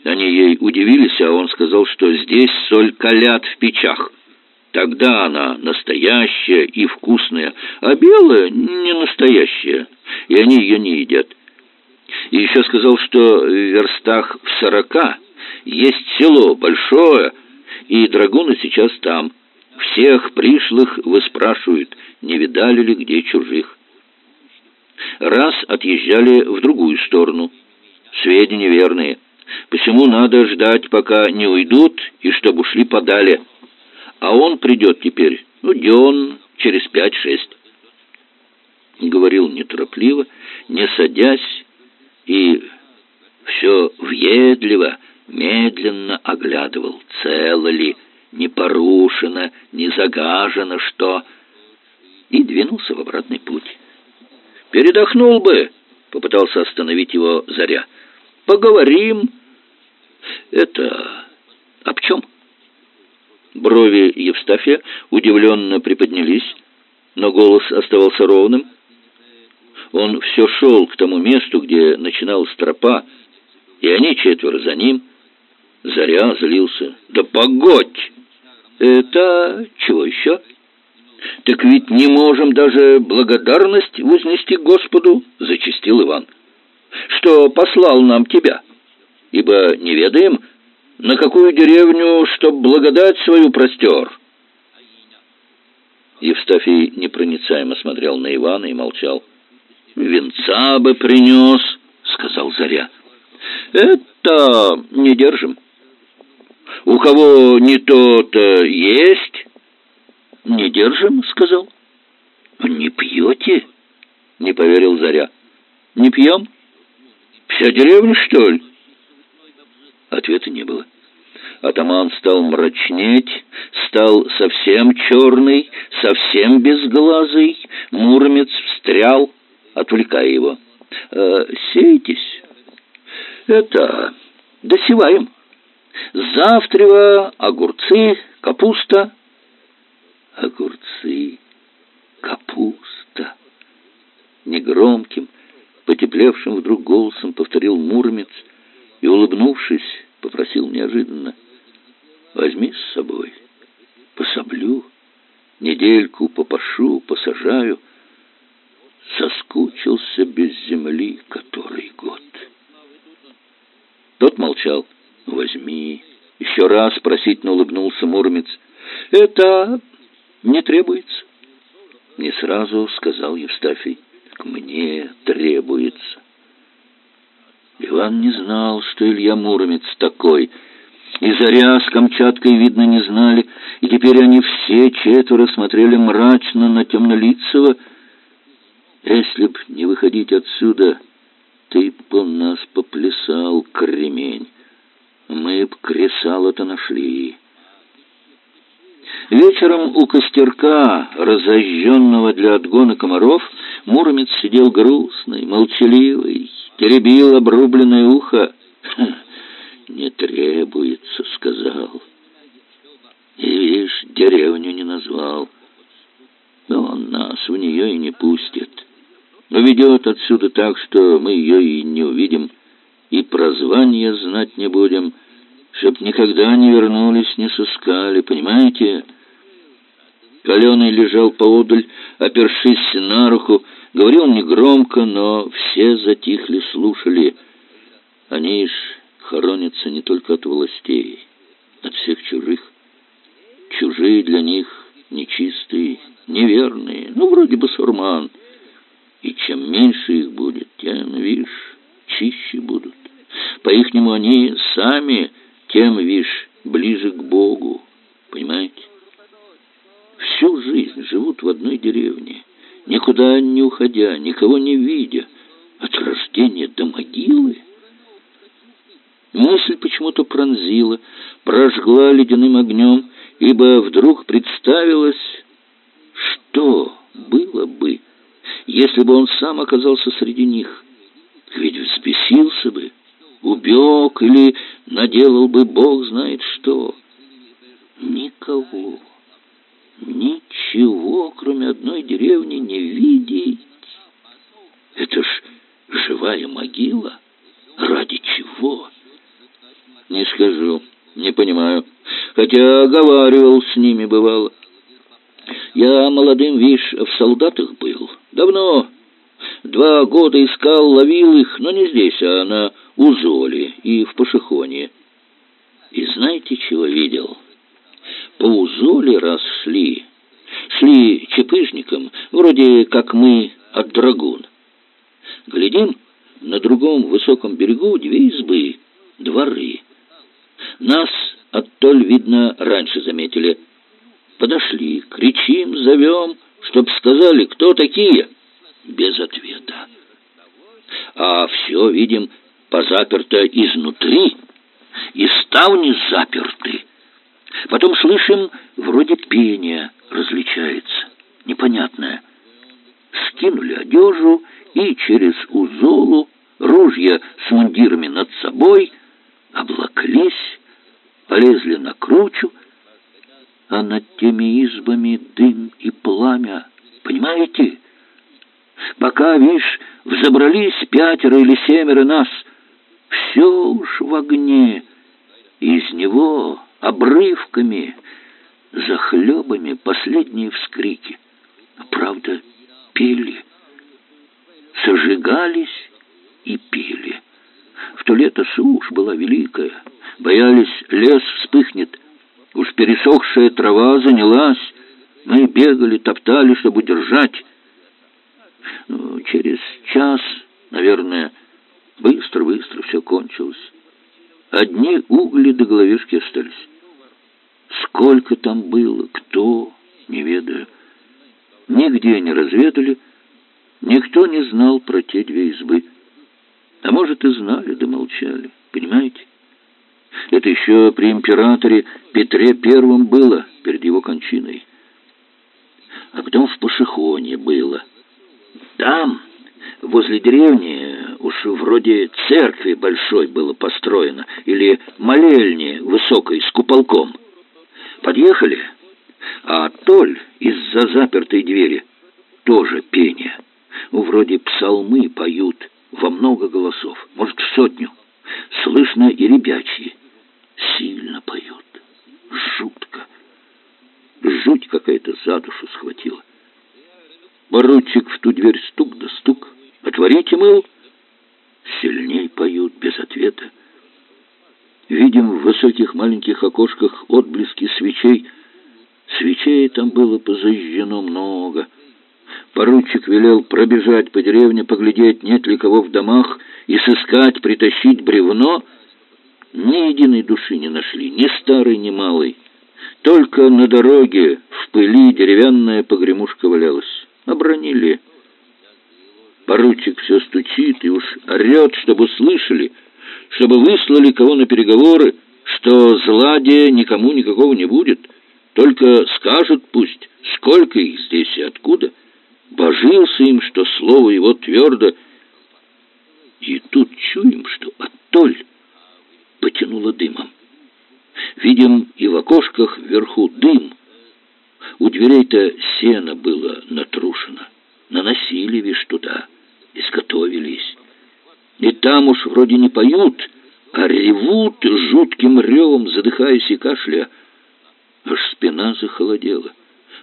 Они ей удивились, а он сказал, что здесь соль калят в печах. Тогда она настоящая и вкусная, а белая не настоящая, и они ее не едят. И еще сказал, что в верстах в сорока есть село большое, и драгуны сейчас там. Всех пришлых выспрашивают, не видали ли где чужих. Раз отъезжали в другую сторону. Сведения верные. Посему надо ждать, пока не уйдут, и чтобы ушли подали а он придет теперь, ну, дён, через пять-шесть. Говорил неторопливо, не садясь, и все въедливо, медленно оглядывал, цело ли, не порушено, не загажено что, и двинулся в обратный путь. «Передохнул бы!» — попытался остановить его Заря. «Поговорим!» «Это... об чем?» Брови Евстафия удивленно приподнялись, но голос оставался ровным. Он все шел к тому месту, где начиналась тропа, и они четверо за ним. Заря злился. «Да погодь! Это чего еще?» «Так ведь не можем даже благодарность вознести Господу», — зачистил Иван, — «что послал нам тебя, ибо не ведаем, на какую деревню, чтоб благодать свою простер?» Евстафий непроницаемо смотрел на Ивана и молчал. «Венца бы принес», — сказал Заря. «Это не держим. У кого не то-то есть?» «Не держим», — сказал. «Не пьете?» — не поверил Заря. «Не пьем? Вся деревня, что ли?» Ответа не было. Атаман стал мрачнеть, стал совсем черный, совсем безглазый. Муромец встрял, отвлекая его. «Э, «Сейтесь. Это... Досеваем. Завтрева огурцы, капуста». «Огурцы, капуста». Негромким, потеплевшим вдруг голосом повторил Муромец и, улыбнувшись, попросил неожиданно. Возьми с собой. Пособлю, недельку попашу, посажаю. Соскучился без земли который год. Тот молчал. Возьми. Еще раз просительно улыбнулся Муромец. Это не требуется. Не сразу сказал Евстафий. К мне требуется. Иван не знал, что Илья Муромец такой — и Заря с Камчаткой, видно, не знали, и теперь они все четверо смотрели мрачно на Темнолицего. «Если б не выходить отсюда, ты б по нас поплясал, кремень. Мы б кресало-то нашли». Вечером у костерка, разожженного для отгона комаров, Муромец сидел грустный, молчаливый, теребил обрубленное ухо. «Не требуется», — сказал. И, видишь, деревню не назвал. Но он нас в нее и не пустит. Ведет отсюда так, что мы ее и не увидим, и прозвания знать не будем, чтоб никогда не вернулись, не сыскали, понимаете?» Каленый лежал поодаль, опершись на руку, говорил негромко, но все затихли, слушали. Они ж хоронятся не только от властей, от всех чужих. Чужие для них нечистые, неверные, ну, вроде бы сурман. И чем меньше их будет, тем, видишь, чище будут. По-ихнему они сами, тем, видишь, ближе к Богу. Понимаете? Всю жизнь живут в одной деревне, никуда не уходя, никого не видя, от рождения до могилы. Мысль почему-то пронзила, прожгла ледяным огнем, ибо вдруг представилось, Что было бы, если бы он сам оказался среди них? Ведь взбесился бы, убег или наделал бы Бог знает что. Никого, ничего, кроме одной деревни, не видеть. Это ж живая могила. Ради чего? Не скажу, не понимаю. Хотя оговаривал с ними бывало. Я молодым, видишь, в солдатах был. Давно. Два года искал, ловил их, но не здесь, а на Узоле и в Пашихоне. И знаете, чего видел? По Узоле раз шли. Шли чепыжником, вроде как мы от Драгун. Глядим, на другом высоком берегу две избы, дворы. Нас оттоль, видно, раньше заметили. Подошли, кричим, зовем, чтоб сказали, кто такие. Без ответа. А все, видим, позаперто изнутри, и ставни заперты. Потом слышим, вроде пение различается, непонятное. Скинули одежу и через узолу, ружья с мундирами над собой, облаклись, полезли на кручу, а над теми избами дым и пламя. Понимаете? Пока, видишь, взобрались пятеро или семеро нас, все уж в огне, из него обрывками, захлебами последние вскрики. Правда, пели, сожигались и пили. В то лето сушь была великая, боялись, лес вспыхнет. Уж пересохшая трава занялась, мы бегали, топтали, чтобы держать. Ну, через час, наверное, быстро-быстро все кончилось. Одни угли до головешки остались. Сколько там было, кто, не ведаю. Нигде не разведали, никто не знал про те две избы. А может, и знали, да молчали, понимаете? Это еще при императоре Петре Первом было, перед его кончиной. А потом в Пашихоне было. Там, возле деревни, уж вроде церкви большой было построено, или молельни высокой с куполком. Подъехали, а Толь из-за запертой двери тоже пение. Вроде псалмы поют во много голосов, может, в сотню. Слышно и ребячьи. Сильно поют. Жутко. Жуть какая-то за душу схватила. Поручик в ту дверь стук да стук. «Отворите, мыл!» Сильней поют, без ответа. Видим в высоких маленьких окошках отблески свечей. Свечей там было позажжено много. Поручик велел пробежать по деревне, поглядеть, нет ли кого в домах, и сыскать, притащить бревно. Ни единой души не нашли, ни старой, ни малой. Только на дороге в пыли деревянная погремушка валялась обронили. Поручик все стучит и уж орет, чтобы слышали, чтобы выслали кого на переговоры, что зладия никому никакого не будет. Только скажут пусть, сколько их здесь и откуда. Божился им, что слово его твердо. И тут чуем, что оттоль потянуло дымом. Видим и в окошках вверху дым — у дверей-то сено было натрушено. Наносили вишь туда, изготовились. И там уж вроде не поют, а ревут жутким ревом, задыхаясь и кашля. Аж спина захолодела.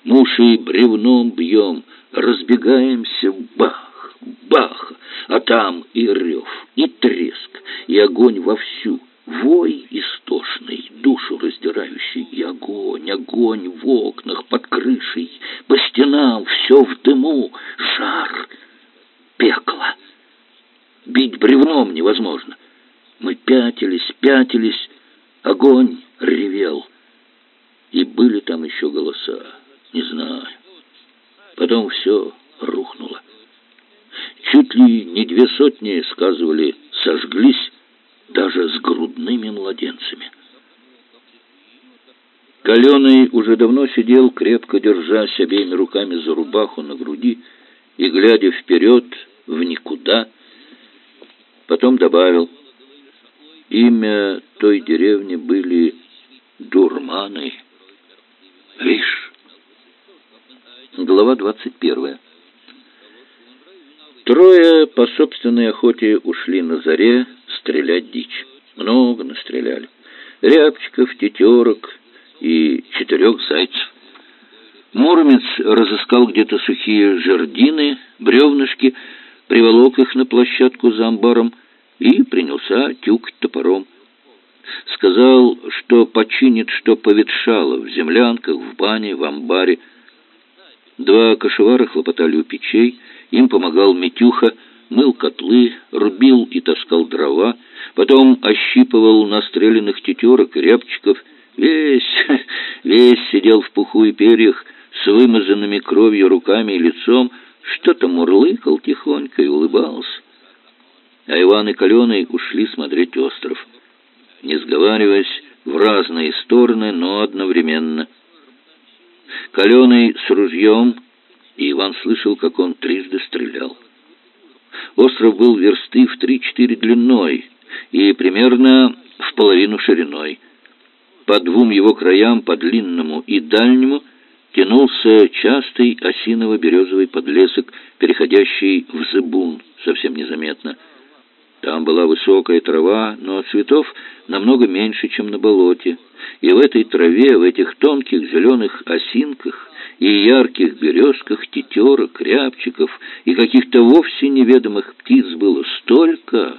Мы уши бревном бьем, разбегаемся, бах, бах, а там и рев, и треск, и огонь вовсю. Вой истошный, душу раздирающий, и огонь, огонь в окнах, под крышей, по стенам, все в дыму, жар, пекло. Бить бревном невозможно. Мы пятились, пятились, огонь ревел. И были там еще голоса, не знаю. Потом все рухнуло. Чуть ли не две сотни, сказывали, сожглись, даже с грудными младенцами. Каленый уже давно сидел, крепко держась обеими руками за рубаху на груди и, глядя вперед, в никуда, потом добавил, имя той деревни были Дурманы. Вишь. Глава двадцать первая. Трое по собственной охоте ушли на заре стрелять дичь. Много настреляли. Рябчиков, тетерок и четырех зайцев. Муромец разыскал где-то сухие жердины, бревнышки, приволок их на площадку за амбаром и принялся тюкать топором. Сказал, что починит, что поветшало в землянках, в бане, в амбаре. Два кошевара хлопотали у печей, им помогал Митюха, мыл котлы, рубил и таскал дрова, потом ощипывал настреленных тетерок рябчиков. Весь, весь сидел в пуху и перьях, с вымазанными кровью руками и лицом, что-то мурлыкал тихонько и улыбался. А Иван и Каленый ушли смотреть остров, не сговариваясь в разные стороны, но одновременно. Каленый с ружьем и Иван слышал, как он трижды стрелял. Остров был версты в три-четыре длиной и примерно в половину шириной. По двум его краям, по длинному и дальнему, тянулся частый осиново-березовый подлесок, переходящий в зыбун, совсем незаметно. Там была высокая трава, но цветов намного меньше, чем на болоте. И в этой траве, в этих тонких зеленых осинках и ярких березках тетерок, рябчиков и каких-то вовсе неведомых птиц было столько,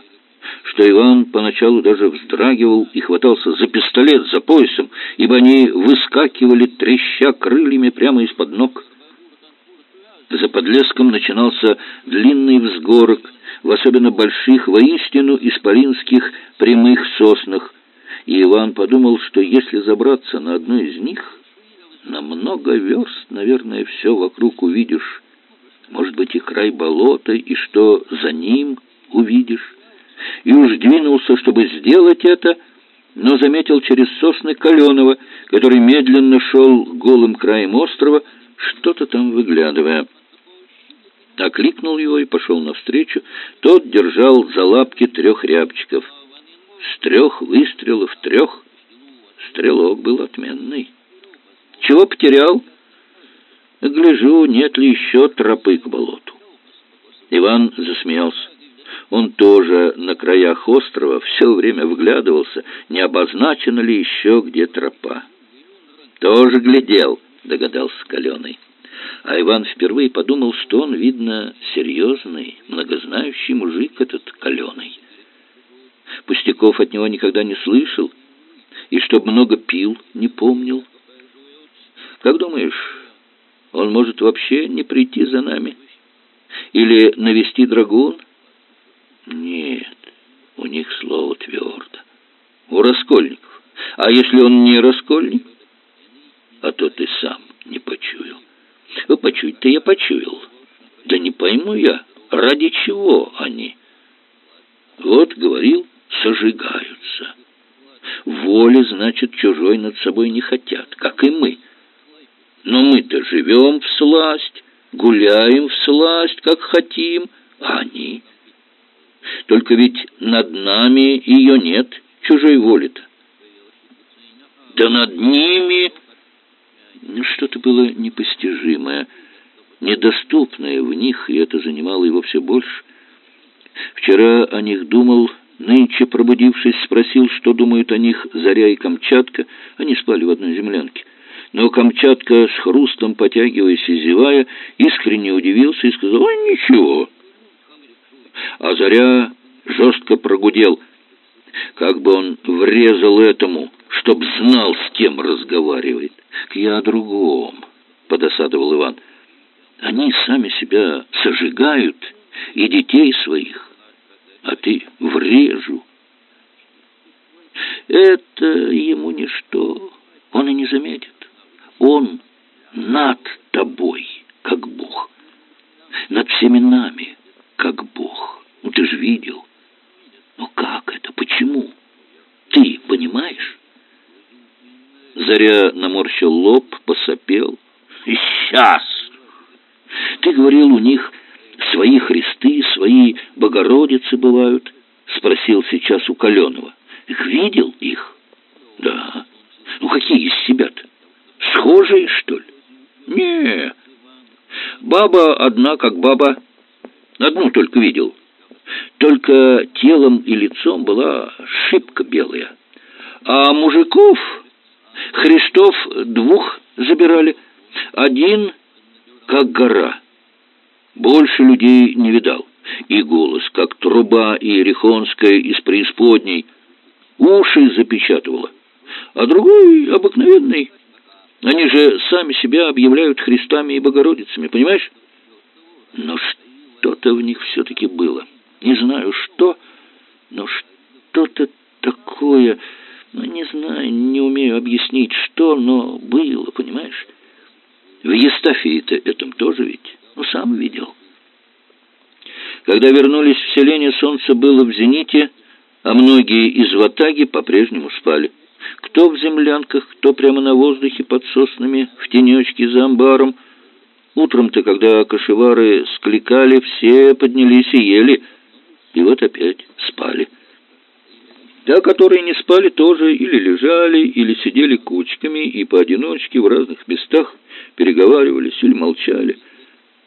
что Иван поначалу даже вздрагивал и хватался за пистолет за поясом, ибо они выскакивали, треща крыльями прямо из-под ног. За подлеском начинался длинный взгорок, в особенно больших, воистину исполинских прямых соснах, и Иван подумал, что если забраться на одну из них, на много верст, наверное, все вокруг увидишь. Может быть, и край болота, и что за ним увидишь. И уж двинулся, чтобы сделать это, но заметил через сосны Каленова, который медленно шел голым краем острова, что-то там выглядывая. Окликнул его и пошел навстречу. Тот держал за лапки трех рябчиков. С трех выстрелов трех стрелок был отменный. Чего потерял? Гляжу, нет ли еще тропы к болоту. Иван засмеялся. Он тоже на краях острова все время вглядывался, не обозначена ли еще где тропа. «Тоже глядел», — догадался Каленый. А Иван впервые подумал, что он, видно, серьезный, многознающий мужик этот Каленый. Пустяков от него никогда не слышал, и чтоб много пил, не помнил. Как думаешь, он может вообще не прийти за нами? Или навести драгун? Нет, у них слово твердо. У раскольников. А если он не раскольник? А то ты сам не почуял. Ну, почуять-то я почуял. Да не пойму я, ради чего они? Вот, говорил, сожигаются. Воли, значит, чужой над собой не хотят, как и мы. Но мы-то живем в сласть, гуляем в сласть, как хотим, а они... Только ведь над нами ее нет, чужой воли-то. Да над ними что-то было непостижимое, недоступное в них, и это занимало его все больше. Вчера о них думал, нынче, пробудившись, спросил, что думают о них Заря и Камчатка. Они спали в одной землянке. Но Камчатка, с хрустом потягиваясь и зевая, искренне удивился и сказал, «Ой, ничего». А Заря жестко прогудел, как бы он врезал этому, чтоб знал, с кем разговаривает. «К я о другом», — подосадовал Иван. «Они сами себя сожигают, и детей своих, а ты врежу». Это ему ничто, он и не заметит. Он над тобой, как Бог, над всеми нами, как Бог. Ну, ты же видел. Но как это? Почему? Ты понимаешь? Заря наморщил лоб, посопел. «Сейчас! Ты говорил, у них свои Христы, свои Богородицы бывают?» Спросил сейчас у Каленова. «Видел их?» «Да. Ну, какие из себя-то? Схожие, что ли?» «Не. Баба одна, как баба. Одну только видел. Только телом и лицом была шибко белая. А мужиков Христов двух забирали. Один как гора. Больше людей не видал. И голос, как труба иерихонская из преисподней. Уши запечатывала. А другой обыкновенный. Они же сами себя объявляют Христами и Богородицами, понимаешь? Но что-то в них все-таки было. Не знаю что, но что-то такое... Ну, не знаю, не умею объяснить, что, но было, понимаешь? В Естафии-то этом тоже ведь, ну, сам видел. Когда вернулись в селение, солнце было в зените, а многие из ватаги по-прежнему спали. Кто в землянках, кто прямо на воздухе под соснами, в тенечке за амбаром. Утром-то, когда кошевары скликали, все поднялись и ели, и вот опять спали. А которые не спали, тоже или лежали, или сидели кучками и поодиночке в разных местах переговаривались или молчали.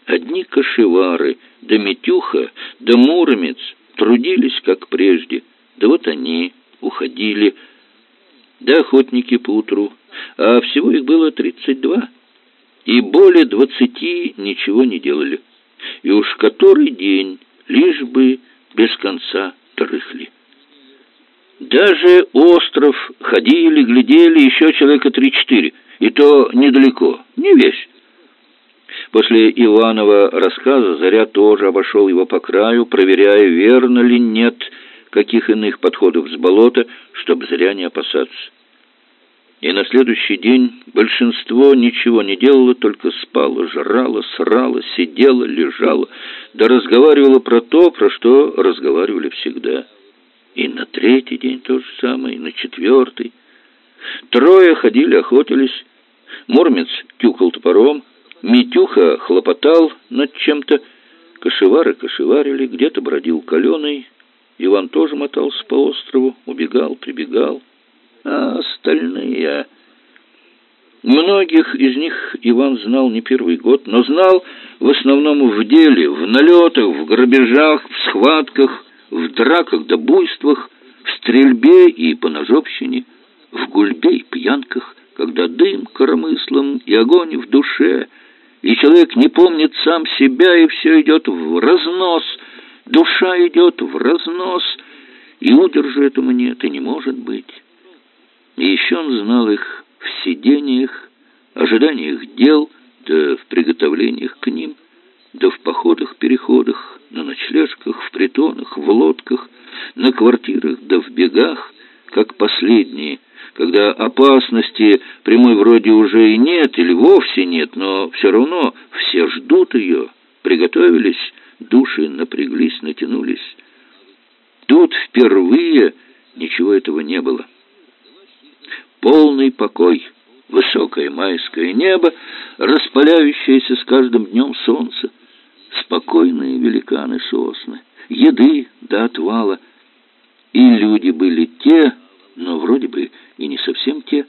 Одни кошевары, да Митюха, да Муромец трудились, как прежде, да вот они уходили, да охотники поутру, а всего их было тридцать два, и более двадцати ничего не делали, и уж который день, лишь бы без конца дрыхли. Даже остров ходили, глядели еще человека три-четыре, и то недалеко, не весь. После Иванова рассказа Заря тоже обошел его по краю, проверяя, верно ли нет каких иных подходов с болота, чтобы зря не опасаться. И на следующий день большинство ничего не делало, только спало, жрало, срало, сидело, лежало, да разговаривало про то, про что разговаривали всегда. И на третий день то же самое, и на четвертый. Трое ходили, охотились. Мурмец тюкал топором, Митюха хлопотал над чем-то, кошевары кошеварили, где-то бродил каленый. Иван тоже мотался по острову, убегал, прибегал. А остальные... Многих из них Иван знал не первый год, но знал в основном в деле, в налетах, в грабежах, в схватках, в драках да буйствах, в стрельбе и поножовщине, в гульбе и пьянках, когда дым коромыслом и огонь в душе, и человек не помнит сам себя, и все идет в разнос, душа идет в разнос, и удержу этому нет, и не может быть. И еще он знал их в сидениях, ожиданиях дел, да в приготовлениях к ним, да в походах-переходах, на ночлежках, в притонах, в лодках, на квартирах, да в бегах, как последние, когда опасности прямой вроде уже и нет, или вовсе нет, но все равно все ждут ее, приготовились, души напряглись, натянулись. Тут впервые ничего этого не было. Полный покой, высокое майское небо, распаляющееся с каждым днем солнце — спокойные великаны сосны, еды до отвала. И люди были те, но вроде бы и не совсем те,